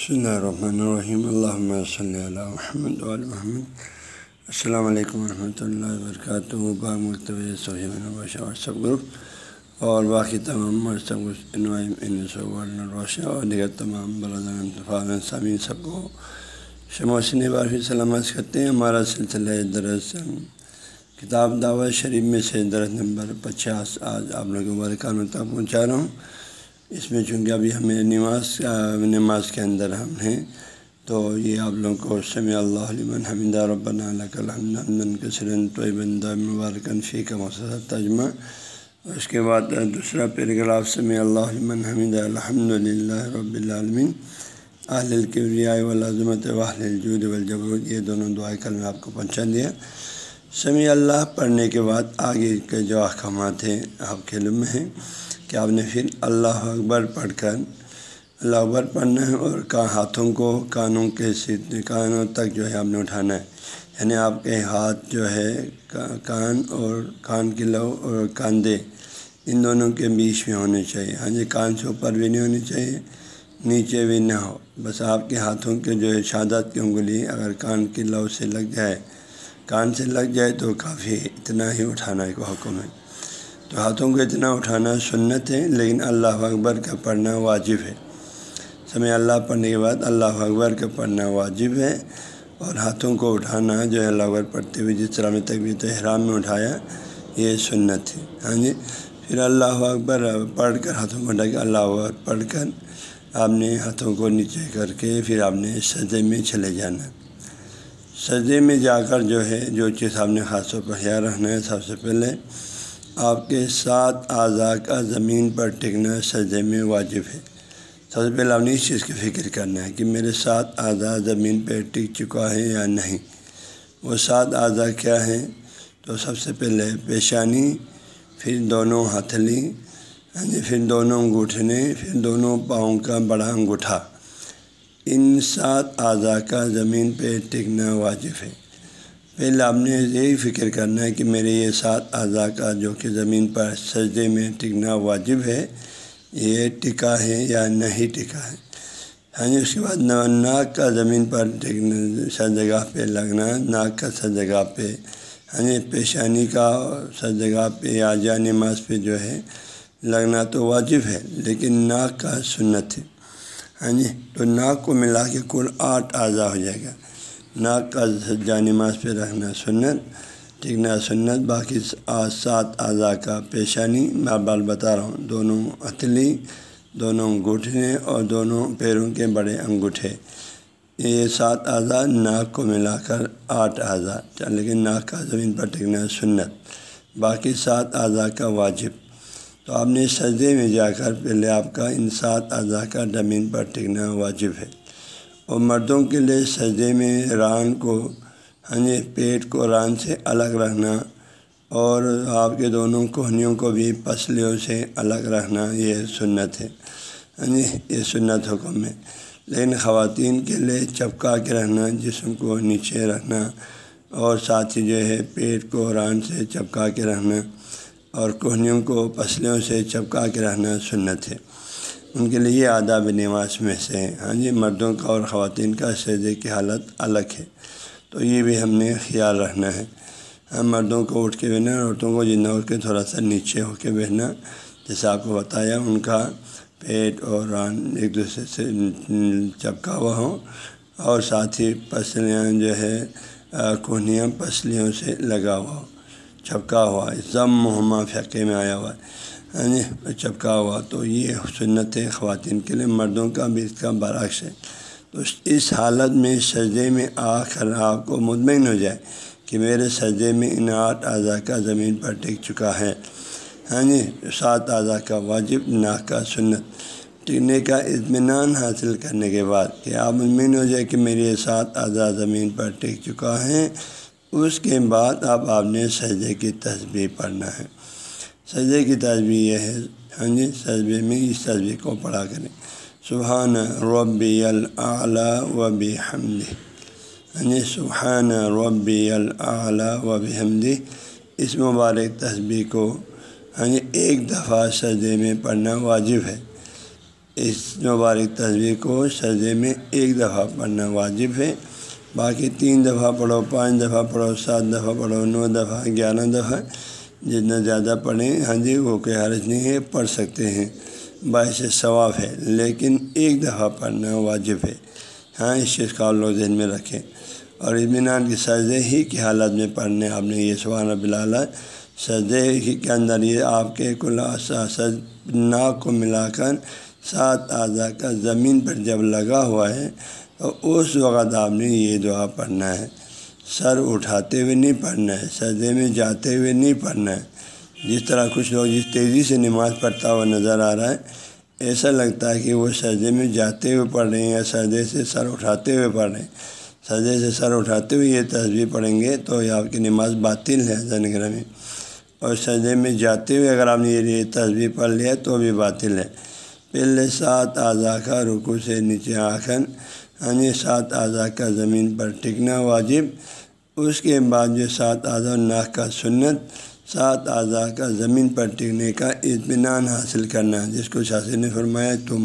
الرحمن الرحیم اللہ صلی اللہ محمد محمد السلام علیکم ورحمۃ اللہ وبرکاتہ باغ مکتب واٹسپ گروپ اور باقی تمام واٹسپ اور دیگر تمام بلدان سامعین سب کو شموسن بار سلامت کرتے ہیں ہمارا سلسلہ درس کتاب دعوت شریف میں سے درس نمبر پچاس آج آپ لوگوں برکانوں تک پہنچا رہا ہوں اس میں چونکہ ابھی ہمیں نماز نماز کے اندر ہم ہیں، تو یہ آپ لوگوں کو سمی اللہ علیہ حمد ربن الحمد کثرن طیبندہ مبارکن فی کا مقصد تجمہ اس کے بعد دوسرا پیراگراف سمی اللہ علیہ حمد الحمد للہ رب العالمین۔ اہل القبریاء والعظمت واہل الجود والجبروت، یہ دونوں دعائیں کل میں آپ کو پہنچا دیا۔ سمی اللہ پڑھنے کے بعد آگے کے جو احکامات ہیں، آپ کے علم میں ہیں۔ کہ آپ نے پھر اللہ اکبر پڑھ کر، اللہ اکبر پڑھنا ہے اور کا ہاتھوں کو، کانوں کے کانوں تک جو ہے آپ نے اٹھانا ہے۔ یعنی آپ کے ہاتھ جو ہے کان اور کان کی لو اور کاندھے ان دونوں کے بیچ میں ہونے چاہیے۔ ہاں جی کان سے اوپر بھی نہیں ہونی چاہیے، نیچے بھی نہ ہو۔ بس آپ کے ہاتھوں کے جو ہے شادت کی انگلی اگر کان کی لو سے لگ جائے، کان سے لگ جائے تو کافی اتنا ہی اٹھانا ایک حکم ہے۔ تو ہاتھوں کو اتنا اٹھانا سنت ہے، لیکن اللہ اکبر کا پڑھنا واجب ہے۔ سمے اللہ پڑھنے کے بعد اللہ اکبر کا پڑھنا واجب ہے اور ہاتھوں کو اٹھانا جو ہے اللہ اکبر پڑھتے ہوئے جس طرح میں تقبیت احرام میں اٹھایا، یہ سنت ہے۔ ہاں جی؟ پھر اللہ اکبر پڑھ کر ہاتھوں کو اٹھا کے اللہ اکبر پڑھ کر آپ نے ہاتھوں کو نیچے کر کے پھر آپ نے سجے میں چلے جانا۔ سجے میں جا کر جو ہے، جو چیز آپ نے خاص طور پر خیال رکھنا ہے، سب سے پہلے آپ کے سات اعضاء کا زمین پر ٹکنا سجدے میں واجب ہے۔ سب سے پہلے آپ نے اس چیز کی فکر کرنا ہے کہ میرے سات اعضاء زمین پہ ٹک چکا ہے یا نہیں۔ وہ سات اعضاء کیا ہیں؟ تو سب سے پہلے پیشانی، پھر دونوں ہتھلی یعنی پھر دونوں انگوٹھنے، پھر دونوں پاؤں کا بڑا انگوٹھا۔ ان سات اعضاء کا زمین پہ ٹکنا واجب ہے۔ پہلے آپ نے یہی فکر کرنا ہے کہ میرے یہ سات اعضاء کا جو کہ زمین پر سجدے میں ٹکنا واجب ہے، یہ ٹکا ہے یا نہیں ٹکا ہے؟ ہاں جی اس کے بعد ناک کا زمین پر ٹکنا سر جگہ پہ لگنا، ناک کا سر جگہ پہ ہاں جی پیشانی کا سر جگہ پہ یا جا نماز پہ جو ہے لگنا تو واجب ہے، لیکن ناک کا سنت ہے۔ ہاں جی تو ناک کو ملا کے کل آٹھ اعضاء ہو جائے گا۔ ناک کا جانماز پہ رکھنا سنت ٹھیکنا سنت، باقی سات اعضاء کا پیشانی میں بال بتا رہا ہوں۔ دونوں ہتھلی دونوں انگوٹھے اور دونوں پیروں کے بڑے انگوٹھے۔ یہ سات اعضاء ناک کو ملا کر آٹھ اعضاء۔ لیکن ناک کا زمین پر ٹکنا سنت۔ باقی سات اعضاء کا واجب۔ تو آپ نے سجدے میں جا کر پہلے آپ کا ان سات اعضاء کا زمین پر ٹکنا واجب ہے۔ اور مردوں کے لیے سجدے میں ران کو ہاں جی پیٹ کو ران سے الگ رکھنا اور آپ کے دونوں کوہنیوں کو بھی پسلیوں سے الگ رکھنا، یہ سنت ہے ہاں جی یہ سنت حکم ہے۔ لیکن خواتین کے لیے چپکا کے رہنا جسم کو نیچے رکھنا اور ساتھ ہی جو ہے پیٹ کو ران سے چپکا کے رہنا اور کوہنیوں کو پسلیوں سے چپکا کے رہنا سنت ہے۔ ان کے لیے یہ آداب نماز میں سے ہیں۔ ہاں جی مردوں کا اور خواتین کا سجدے کی حالت الگ ہے۔ تو یہ بھی ہم نے خیال رکھنا ہے۔ ہم مردوں کو اٹھ کے بہنا، عورتوں کو جتنا اٹھ کے تھوڑا سا نیچے ہو کے بہنا جیسے آپ کو بتایا، ان کا پیٹ اور ران ایک دوسرے سے چپکا ہوا ہو اور ساتھ ہی پسلیاں جو ہے کونیاں پسلیوں سے لگا ہوا ہو چپکا ہوا ضم محمہ فقے میں آیا ہوا ہے۔ ہاں جی چپکا ہوا تو یہ سنت ہے، خواتین کے لیے مردوں کا بھی اس کا برعکس ہے۔ تو اس حالت میں سجدے میں آ کر آپ کو مطمئن ہو جائے کہ میرے سجدے میں ان آٹھ اعضاء کا زمین پر ٹک چکا ہے۔ ہاں جی سات اعضاء کا واجب ناک کا سنت۔ ٹکنے کا اطمینان حاصل کرنے کے بعد کہ آپ مطمئن ہو جائے کہ میرے سات اعضاء زمین پر ٹک چکا ہے اس کے بعد اب آپ نے سجدے کی تصویر پڑھنا ہے۔ سجدے کی تصویر یہ ہے۔ ہاں جی سجبے میں اس تصویر کو پڑھا کریں۔ سبحان ربی العلیٰ و حمدی ہاں جی سبحان ربی العلیٰ و حمدی اس مبارک تصویر کو ہاں جی ایک دفعہ سجدے میں پڑھنا واجب ہے۔ اس مبارک تصویر کو سجدے میں ایک دفعہ پڑھنا واجب ہے۔ باقی تین دفعہ پڑھو، پانچ دفعہ پڑھو، سات دفعہ پڑھو، نو دفعہ، گیارہ دفعہ۔ جتنا زیادہ پڑھیں ہاں جی وہ کوئی حرج نہیں ہے، پڑھ سکتے ہیں۔ باعث ثواف ہے، لیکن ایک دفعہ پڑھنا واجب ہے۔ ہاں اس چیز کا لوگ ذہن میں رکھیں۔ اور اطمینان کی سجدے ہی کی حالت میں پڑھنے آپ نے یہ، سبحان رب العلیٰ سجدے ہی کے اندر یہ آپ کے کل سج ناک کو ملا کر سات اعضاء کا زمین پر جب لگا ہوا ہے، تو اس وقت آپ نے یہ دعا پڑھنا ہے۔ سر اٹھاتے ہوئے نہیں پڑھنا ہے، سجدے میں جاتے ہوئے نہیں پڑھنا ہے۔ جس طرح کچھ لوگ جس تیزی سے نماز پڑھتا ہوا نظر آ رہا ہے، ایسا لگتا ہے کہ وہ سجدے میں جاتے ہوئے پڑھ رہے ہیں یا سجدے سے سر اٹھاتے ہوئے پڑھ رہے ہیں۔ سجدے سے سر اٹھاتے ہوئے یہ تصویر پڑھیں گے تو یہ آپ کی نماز باطل ہے۔ زین میں اور سجدے میں جاتے ہوئے اگر آپ نے یہ تصویر پڑھ لیا تو بھی باطل ہے۔ پہلے سات اعضاء کا رکو سے نیچے آخر یعنی ہاں جی، سات اعضاء کا زمین پر ٹکنا واجب۔ اس کے بعد جو سات اعضاء ناک کا سنت، سات اعضاء کا زمین پر ٹکنے کا اطمینان حاصل کرنا، جس کو شاثر نے فرمایا، تو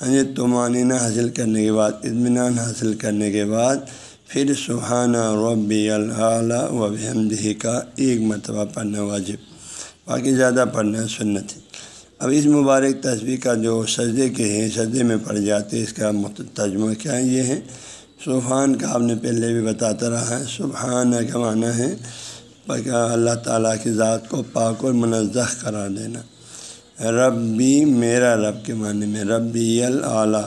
ہاں جی تومانینہ حاصل کرنے کے بعد، اطمینان حاصل کرنے کے بعد پھر سہانہ ربی العلیٰ و بحمدہی کا ایک مرتبہ پڑھنا واجب، باقی زیادہ پڑھنا سنت ہے۔ اب اس مبارک تصویر کا جو سجدے کے ہیں، سجدے میں پڑھ جاتے اس کا ترجمہ کیا یہ ہے؟ سبحان کا آپ نے پہلے بھی بتاتا رہا ہے، سبحان کا معنی ہے اللہ تعالیٰ کی ذات کو پاک اور منظہ قرار دینا۔ ربی میرا رب کے معنی میں، ربی العلیٰ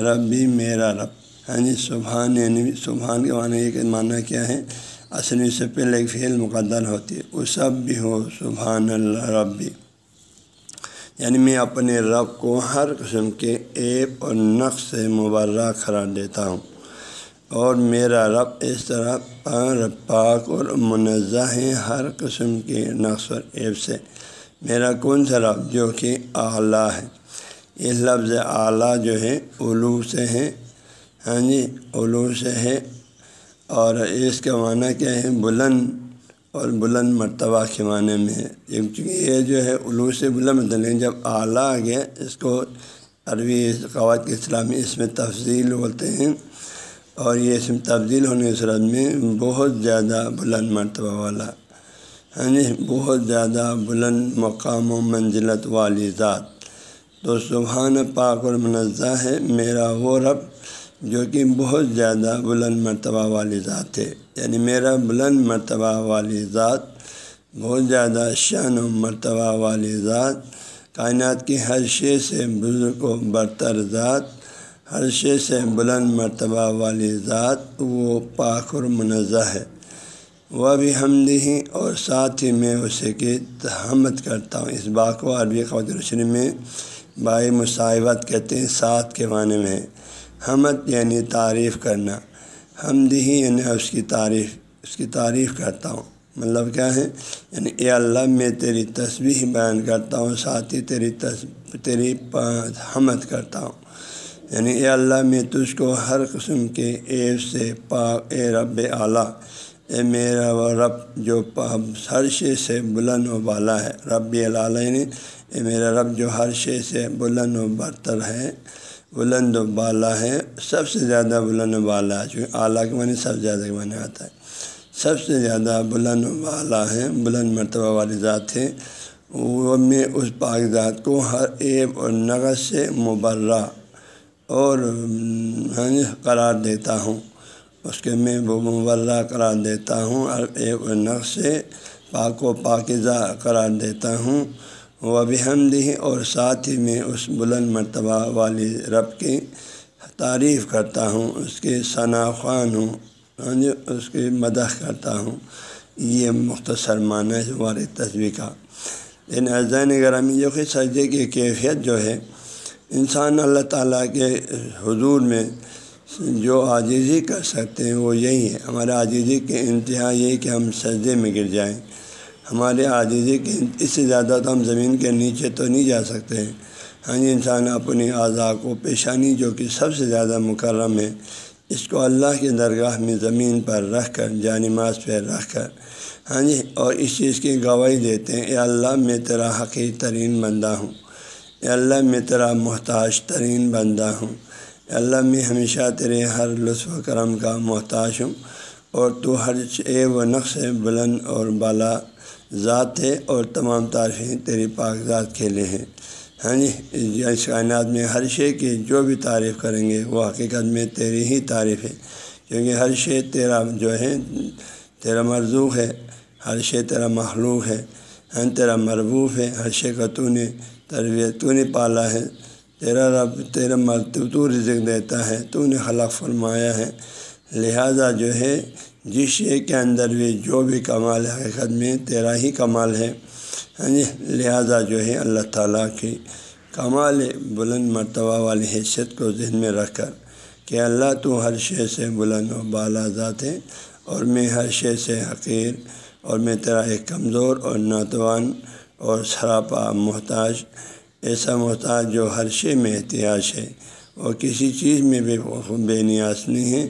ربی میرا رب۔ ہاں جی سبحان یعنی سبحان کے معنی ایک معنی کیا ہے؟ اصلی سے پہلے ایک فعل مقدر ہوتی ہے۔ وہ سب بھی ہو سبحان اللہ ربی۔ یعنی میں اپنے رب کو ہر قسم کے ایپ اور نقش سے مبرہ قرار دیتا ہوں۔ اور میرا رب اس طرح پاک اور منزہ ہے ہر قسم کے نقص اور ایپ سے۔ میرا کون سا رب جو کہ اعلیٰ ہے؟ یہ لفظ اعلیٰ جو ہے علو سے ہے۔ ہاں جی علو سے ہے۔ اور اس کا معنی کیا ہے؟ بلند۔ اور بلند مرتبہ کے معنی میں ہے۔ چونکہ یہ جو ہے علو سے بلند مطلب جب اعلیٰ آ گیا، اس کو عربی قواعد کے اسلامی اس میں تفضیل بولتے ہیں۔ اور یہ اس میں تبدیل ہونے کے صورت میں بہت زیادہ بلند مرتبہ والا ہاں جی بہت زیادہ بلند مقام و منزلت والی ذات۔ تو سبحان پاک اور منزہ ہے میرا وہ رب جو کہ بہت زیادہ بلند مرتبہ والی ذات ہے۔ یعنی میرا بلند مرتبہ والی ذات، بہت زیادہ شان و مرتبہ والی ذات، کائنات کی ہر شے سے بزرگ و برتر ذات۔ ہر شے سے بلند مرتبہ والی ذات وہ پاک اور منزہ ہے۔ وہ بھی ہی اور ساتھ ہی میں اسے کی حمد کرتا ہوں۔ اس با کو عربی روشنی میں بائی مصاحبت کہتے ہیں ساتھ کے معنی میں حمد یعنی تعریف کرنا۔ حمد ہی یعنی اس کی تعریف، اس کی تعریف کرتا ہوں۔ مطلب کیا ہے؟ یعنی اے اللہ میں تیری تصویر بیان کرتا ہوں، ساتھ ہی تیری تیری حمد کرتا ہوں۔ یعنی اے اللہ میں تجھ کو ہر قسم کے ایب سے پاک، اے رب اعلیٰ، اے میرا و رب جو ہر شے سے بلند و بالا ہے۔ رب نے اے میرا رب جو ہر شے سے بلند و برتر ہے، بلند و بالا ہے۔ سب سے زیادہ بلند و بالا ہے چونکہ اعلیٰ کے معنی سب سے زیادہ کے معنی آتا ہے۔ سب سے زیادہ بلند و بالا ہے، بلند مرتبہ والی ذات ہے۔ وہ میں اس پاک ذات کو ہر ایب اور نغذ سے مبرہ اور ہاں جی، قرار دیتا ہوں۔ اس کے میں وہ مبرہ قرار دیتا ہوں، اور ایک نقش سے پاک و پاکزہ قرار دیتا ہوں۔ وہ بھی ہم اور ساتھ ہی میں اس بلند مرتبہ والی رب کی تعریف کرتا ہوں، اس کے ثنا خوان ہوں ہاں جی، اس کی مدح کرتا ہوں۔ یہ مختصر معنی ہے ہماری تصویر کا۔ لیکن عزین گرامی جو کہ سجدے کی کیفیت جو ہے انسان اللہ تعالیٰ کے حضور میں جو عاجزی کر سکتے ہیں وہ یہی ہے۔ ہمارے عاجزی کے انتہا یہی کہ ہم سجدے میں گر جائیں۔ ہمارے عاجزی کے اس سے زیادہ تو ہم زمین کے نیچے تو نہیں جا سکتے ہیں۔ ہاں جی انسان اپنی اعضاء کو پیشانی جو کہ سب سے زیادہ مکرم ہے، اس کو اللہ کی درگاہ میں زمین پر رکھ کر جانماز پہ رکھ کر۔ ہاں جی اور اس چیز کی گواہی دیتے ہیں، اے اللہ، میں تیرا حقیق ترین بندہ ہوں۔ اللہ میں تیرا محتاج ترین بندہ ہوں۔ اللہ میں ہمیشہ تیرے ہر لطف و کرم کا محتاج ہوں۔ اور تو ہر اے و نقش بلند اور بالا ذات ہے اور تمام تعریفیں تیری پاک ذات کھیلے ہیں۔ ہاں جی اس کائنات میں ہر شے کی جو بھی تعریف کریں گے، وہ حقیقت میں تیری ہی تعریف ہے۔ کیونکہ ہر شے تیرا جو ہے، تیرا مرزوق ہے۔ ہر شے تیرا مخلوق ہے۔ ہاں تیرا مربوف ہے۔ ہر شے کا تو نے تربیت تو نے پالا ہے۔ تیرا رب، تیرا مرتب تو رزق دیتا ہے۔ تو نے خلق فرمایا ہے۔ لہذا جو ہے، جس شے کے اندر بھی جو بھی کمال ہے، حقیقت میں تیرا ہی کمال ہے۔ ہاں جی؟ لہٰذا جو ہے، اللہ تعالیٰ کی کمال بلند مرتبہ والی حیثیت کو ذہن میں رکھ کر کہ اللہ تو ہر شے سے بلند و بالا ذات ہے اور میں ہر شے سے حقیر اور میں تیرا ایک کمزور اور ناتوان اور سراپا محتاج، ایسا محتاج جو ہر شے میں احتیاط ہے اور کسی چیز میں بھی بے نیاز نہیں ہے۔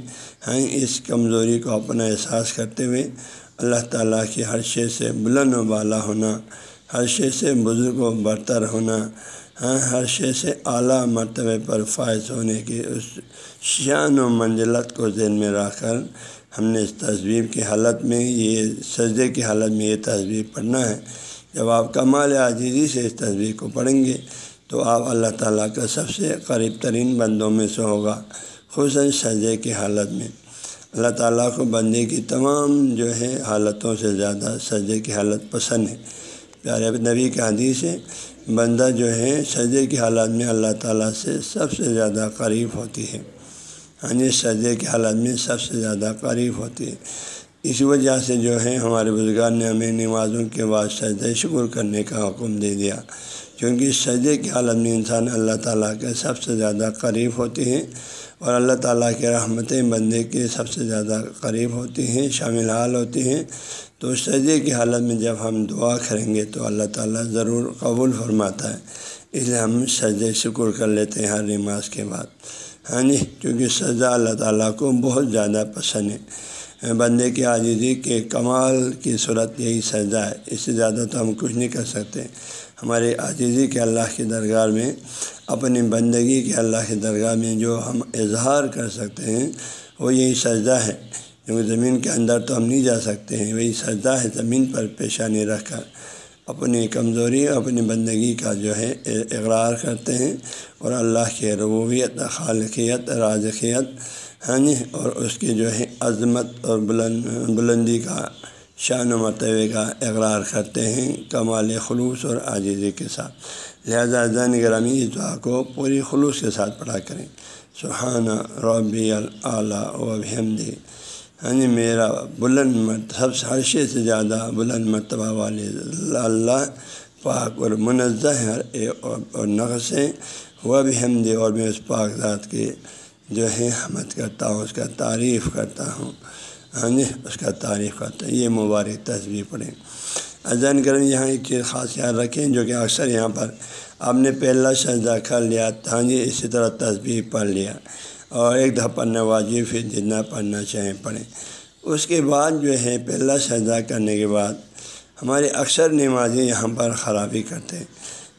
ہاں اس کمزوری کو اپنا احساس کرتے ہوئے اللہ تعالیٰ کی ہر شے سے بلند و بالا ہونا، ہر شے سے بزرگ و برتر ہونا ہاں ہر شے سے اعلیٰ مرتبے پر فائز ہونے کی اس شان و منزلت کو ذہن میں رکھ کر ہم نے اس تصویر کی حالت میں یہ، سجدے کی حالت میں یہ تصویر پڑھنا ہے۔ جب آپ کمال عاجزی سے اس تصویر کو پڑھیں گے تو آپ اللہ تعالیٰ کا سب سے قریب ترین بندوں میں سے ہوگا خصاً سجدے کی حالت میں۔ اللہ تعالیٰ کو بندے کی تمام جو ہے حالتوں سے زیادہ سجدے کی حالت پسند ہے۔ پیارے نبی کا حدیث ہے، بندہ جو ہے سجدے کی حالت میں اللہ تعالیٰ سے سب سے زیادہ قریب ہوتی ہے۔ ہاں جی سجدے کی حالت میں سب سے زیادہ قریب ہوتی ہے۔ اس وجہ سے جو ہے ہمارے بزرگان نے ہمیں نمازوں کے بعد سجدہ شکر کرنے کا حکم دے دیا۔ کیونکہ سجدے کی حالت میں انسان اللہ تعالیٰ کے سب سے زیادہ قریب ہوتے ہیں اور اللہ تعالیٰ کے رحمتیں بندے کے سب سے زیادہ قریب ہوتی ہیں، شامل حال ہوتی ہیں۔ تو سجدے کی حالت میں جب ہم دعا کریں گے تو اللہ تعالیٰ ضرور قبول فرماتا ہے۔ اس لیے ہم سجدے شکر کر لیتے ہیں ہر نماز کے بعد۔ ہاں جی کیونکہ سجا اللہ تعالیٰ کو بہت زیادہ پسند ہے۔ بندے کی عاجزی کے کمال کی صورت یہی سجا ہے۔ اس سے زیادہ تو ہم کچھ نہیں کر سکتے۔ ہمارے عاجزی کے اللہ کی درگاہ میں، اپنی بندگی کے اللہ کی درگاہ میں جو ہم اظہار کر سکتے ہیں، وہ یہی سجدہ ہے۔ کیونکہ زمین کے اندر تو ہم نہیں جا سکتے ہیں، وہی سجدہ ہے زمین پر پیشانی رکھ کر۔ اپنی کمزوری، اپنی بندگی کا جو ہے اقرار کرتے ہیں۔ اور اللہ کے ربویت خالقیت، رازقیت ہاں جی اور اس کی جو ہے عظمت اور بلند، بلندی کا شان و مرتبے کا اقرار کرتے ہیں کمال خلوص اور عاجزی کے ساتھ۔ لہذا زین گرامی اس دعا کو پوری خلوص کے ساتھ پڑھا کریں۔ سہانہ ربی العلیٰ و بحمدی۔ ہاں جی میرا بلند مرتبہ سب سے ہر شے سے زیادہ بلند مرتبہ والے اللہ پاک اور منزہ ہے اور نقص ہے وہ بھی ہم دے اور میں اس پاک ذات کے جو ہے حمد کرتا ہوں، اس کا تعریف کرتا ہوں۔ ہاں جی اس کا تعریف کرتا ہوں۔ یہ مبارک تصویر پڑھیں۔ اذان کریں، یہاں ایک چیز خاص یاد رکھیں، جو کہ اکثر یہاں پر آپ نے پہلا سجدہ کر لیا ہاں جی اسی طرح تصویر پڑھ لیا۔ اور ایک دفعہ پڑھنا واجب، پھر جتنا پڑھنا چاہیں پڑھیں۔ اس کے بعد جو ہے، پہلا سجدہ کرنے کے بعد ہمارے اکثر نمازیں یہاں پر خرابی کرتے ہیں۔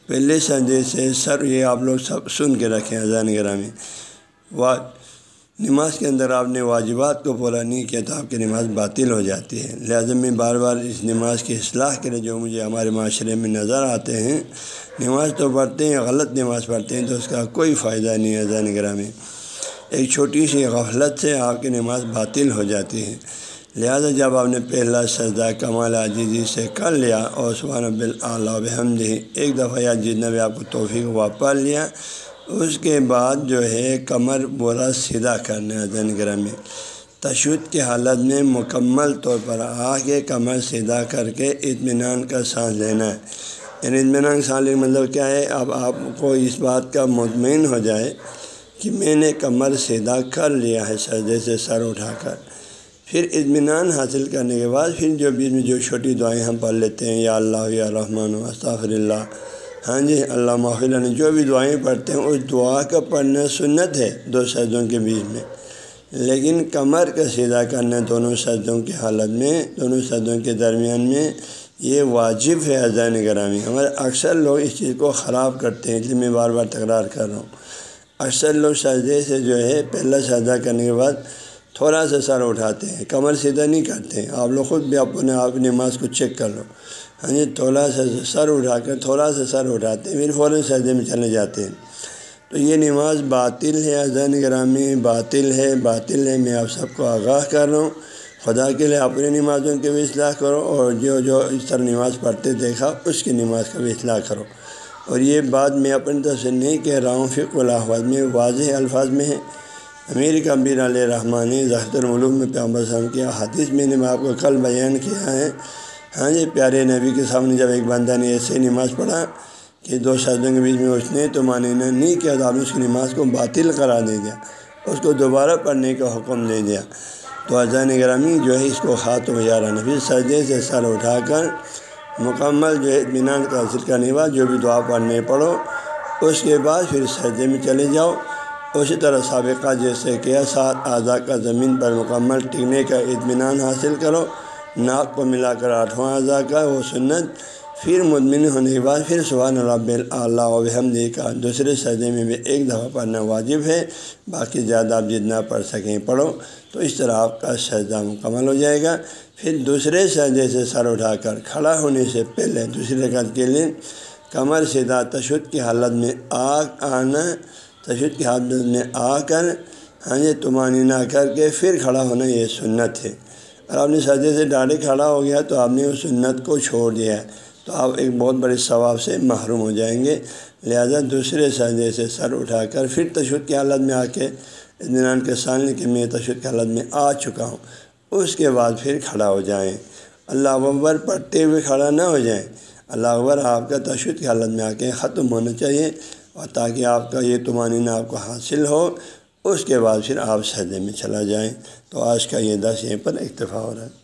پہلے سجدے سے سر یہ آپ لوگ سب سن کے رکھیں، اذان گرامی۔ وا نماز کے اندر آپ نے واجبات کو پورا نہیں کیا تو آپ کی نماز باطل ہو جاتی ہے۔ لہٰذا میں بار بار اس نماز کی اصلاح کے لیے جو مجھے ہمارے معاشرے میں نظر آتے ہیں، نماز تو پڑھتے ہیں، غلط نماز پڑھتے ہیں تو اس کا کوئی فائدہ نہیں ہے اذان گرامی۔ ایک چھوٹی سی غفلت سے آپ کی نماز باطل ہو جاتی ہے۔ لہذا جب آپ نے پہلا سجدہ کمال عجیزی سے کر لیا، اور سبحان بلّہ بحمد ایک دفعہ یا جتنا بھی آپ کو توفیق ہوا، پڑھ لیا اس کے بعد جو ہے کمر برا سیدھا کرنا زین گرہ میں۔ تشدد کی حالت میں مکمل طور پر آ کے کمر سیدھا کر کے اطمینان کا سانس لینا ہے۔ یعنی اطمینان کا سانس لینے مطلب کیا ہے؟ اب آپ کو اس بات کا مطمئن ہو جائے کہ میں نے کمر سیدھا کر لیا ہے سجدے سے سر اٹھا کر۔ پھر اطمینان حاصل کرنے کے بعد پھر جو بیچ میں جو چھوٹی دعائیں ہم پڑھ لیتے ہیں، یا اللہ یا رحمٰن و استغفر اللہ ہاں جی اللہ محفل نے جو بھی دعائیں پڑھتے ہیں، اس دعا کا پڑھنا سنت ہے دو سجدوں کے بیچ میں۔ لیکن کمر کا سیدھا کرنا دونوں سجدوں کی حالت میں، دونوں سجدوں کے درمیان میں یہ واجب ہے اذان گرامی ہمارے اکثر لوگ اس چیز کو خراب کرتے ہیں، اس لیے میں بار بار تکرار کر رہا ہوں۔ اکثر لوگ سجدے سے جو ہے، پہلا سجدہ کرنے کے بعد تھوڑا سا سر اٹھاتے ہیں، کمر سیدھا نہیں کرتے ہیں۔ آپ لوگ خود بھی اپنے آپ نماز کو چیک کر لو۔ ہاں جی تھوڑا سا سر اٹھا کر، تھوڑا سا سر اٹھاتے ہیں، پھر فوراً سجدے میں چلے جاتے ہیں۔ تو یہ نماز باطل ہے، اذان گرامی باطل ہے باطل ہے، میں آپ سب کو آگاہ کر رہا ہوں۔ خدا کے لیے اپنی نمازوں کی بھی اصلاح کرو اور جو جو اس طرح نماز پڑھتے دیکھا، اس کی نماز کا بھی اصلاح کرو۔ اور یہ بات میں اپنی طرف سے نہیں کہہ رہا ہوں فک الحفاظ میں واضح الفاظ میں ہے۔ امیر کبیر علیہ رحمانی ذخت الملوم میں پیامبر صاحب کیا حدیث میں نے میں آپ کو کل بیان کیا ہے۔ ہاں جی پیارے نبی کے سامنے جب ایک بندہ نے ایسے نماز پڑھا کہ دو شادوں کے بیچ میں اس نے تو معنی نہیں کیا، تو آپ نے اس کی نماز کو باطل کرا دے دیا، اس کو دوبارہ پڑھنے کا حکم دے دیا۔ تو اذان گرامی جو ہے، اس کو خاتم یارہ نفی سجدے سے سر اٹھا کر مکمل جو ہے، اطمینان کا حاصل کرنے کے بعد جو بھی دعا پڑھنے پڑھو، اس کے بعد پھر سجدے میں چلے جاؤ۔ اسی طرح سابقہ جیسے کیا سات اعضاء کا زمین پر مکمل ٹکنے کا اطمینان حاصل کرو۔ ناک کو ملا کر آٹھواں اعضاء کا وہ سنت، پھر مدمن ہونے کے بعد پھر سبحان رب اللہ وحمد کا دوسرے سجدے میں بھی ایک دفعہ پڑھنا واجب ہے، باقی زیادہ آپ جتنا پڑھ سکیں پڑھو، تو اس طرح آپ کا سجدہ مکمل ہو جائے گا۔ پھر دوسرے سجدے سے سر اٹھا کر کھڑا ہونے سے پہلے دوسری رکعت کے لیے کمر سیدھا تشدد کی حالت میں آگ آنا، تشدد کی حالت میں آ کر ہاں جی تمانی نہ کر کے پھر کھڑا ہونا یہ سنت ہے۔ اور آپ نے سجدے سے ڈاڑے کھڑا ہو گیا تو آپ نے اس سنت کو چھوڑ دیا ہے۔ تو آپ ایک بہت بڑے ثواب سے محروم ہو جائیں گے۔ لہذا دوسرے سجدے سے سر اٹھا کر پھر تشدد کی حالت میں آ کے اطمینان کے سامنے کہ میں تشدد کی حالت میں آ چکا ہوں۔ اس کے بعد پھر کھڑا ہو جائیں۔ اللہ اکبر پڑھتے ہوئے کھڑا نہ ہو جائیں۔ اللہ اکبر آپ کا تشدد کی حالت میں آ کے ختم ہونا چاہیے اور تاکہ آپ کا یہ تمانینہ آپ کو حاصل ہو۔ اس کے بعد پھر آپ سجدے میں چلا جائیں تو آج کا یہ دس یہیں پر اکتفا ہو رہا ہے۔